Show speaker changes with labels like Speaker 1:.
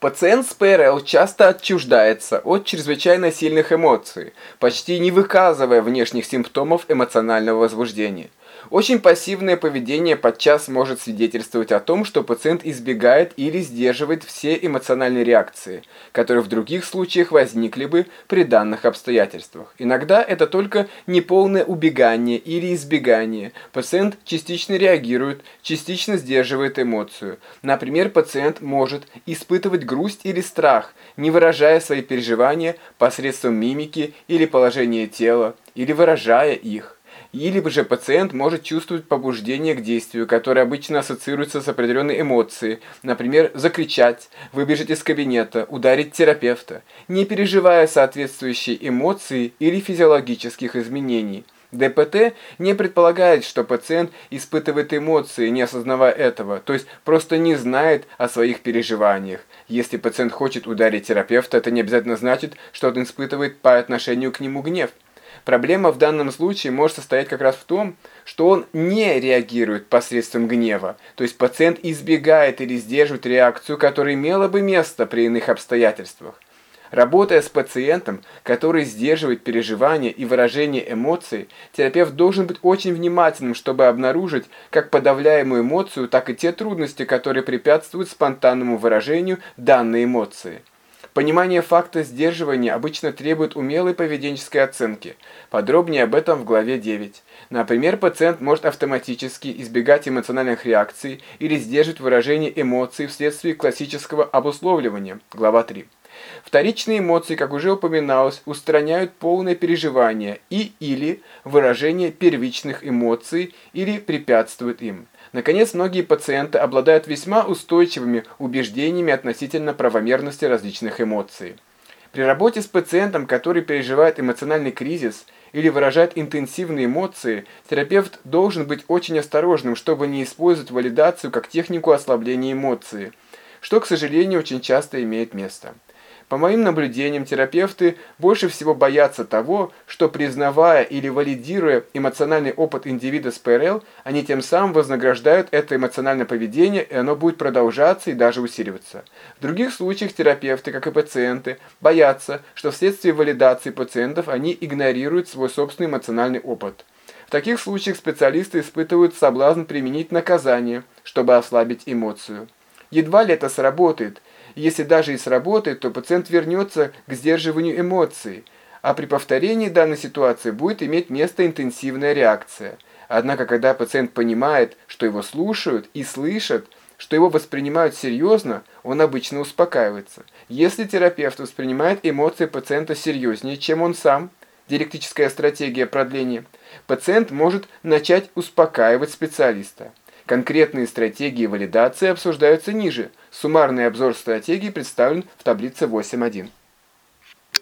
Speaker 1: Пациент с ПРЛ часто отчуждается от чрезвычайно сильных эмоций, почти не выказывая внешних симптомов эмоционального возбуждения. Очень пассивное поведение подчас может свидетельствовать о том, что пациент избегает или сдерживает все эмоциональные реакции, которые в других случаях возникли бы при данных обстоятельствах. Иногда это только неполное убегание или избегание. Пациент частично реагирует, частично сдерживает эмоцию. Например, пациент может испытывать грусть или страх, не выражая свои переживания посредством мимики или положения тела, или выражая их. Или же пациент может чувствовать побуждение к действию, которое обычно ассоциируется с определенной эмоцией, например, закричать, выбежать из кабинета, ударить терапевта, не переживая соответствующие эмоции или физиологических изменений. ДПТ не предполагает, что пациент испытывает эмоции, не осознавая этого, то есть просто не знает о своих переживаниях. Если пациент хочет ударить терапевта, это не обязательно значит, что он испытывает по отношению к нему гнев. Проблема в данном случае может состоять как раз в том, что он не реагирует посредством гнева, то есть пациент избегает или сдерживает реакцию, которая имела бы место при иных обстоятельствах. Работая с пациентом, который сдерживает переживания и выражение эмоций, терапевт должен быть очень внимательным, чтобы обнаружить как подавляемую эмоцию, так и те трудности, которые препятствуют спонтанному выражению данной эмоции. Понимание факта сдерживания обычно требует умелой поведенческой оценки. Подробнее об этом в главе 9. Например, пациент может автоматически избегать эмоциональных реакций или сдерживать выражение эмоций вследствие классического обусловливания. Глава 3. Вторичные эмоции, как уже упоминалось, устраняют полное переживание и или выражение первичных эмоций или препятствуют им. Наконец, многие пациенты обладают весьма устойчивыми убеждениями относительно правомерности различных эмоций. При работе с пациентом, который переживает эмоциональный кризис или выражает интенсивные эмоции, терапевт должен быть очень осторожным, чтобы не использовать валидацию как технику ослабления эмоций, что, к сожалению, очень часто имеет место. По моим наблюдениям, терапевты больше всего боятся того, что признавая или валидируя эмоциональный опыт индивида с ПРЛ, они тем самым вознаграждают это эмоциональное поведение, и оно будет продолжаться и даже усиливаться. В других случаях терапевты, как и пациенты, боятся, что вследствие валидации пациентов они игнорируют свой собственный эмоциональный опыт. В таких случаях специалисты испытывают соблазн применить наказание, чтобы ослабить эмоцию. Едва ли это сработает, если даже и сработает, то пациент вернется к сдерживанию эмоций, а при повторении данной ситуации будет иметь место интенсивная реакция. Однако, когда пациент понимает, что его слушают и слышат, что его воспринимают серьезно, он обычно успокаивается. Если терапевт воспринимает эмоции пациента серьезнее, чем он сам, диалектическая стратегия продления, пациент может начать успокаивать специалиста. Конкретные стратегии валидации обсуждаются ниже. Суммарный обзор стратегий представлен в таблице 8.1.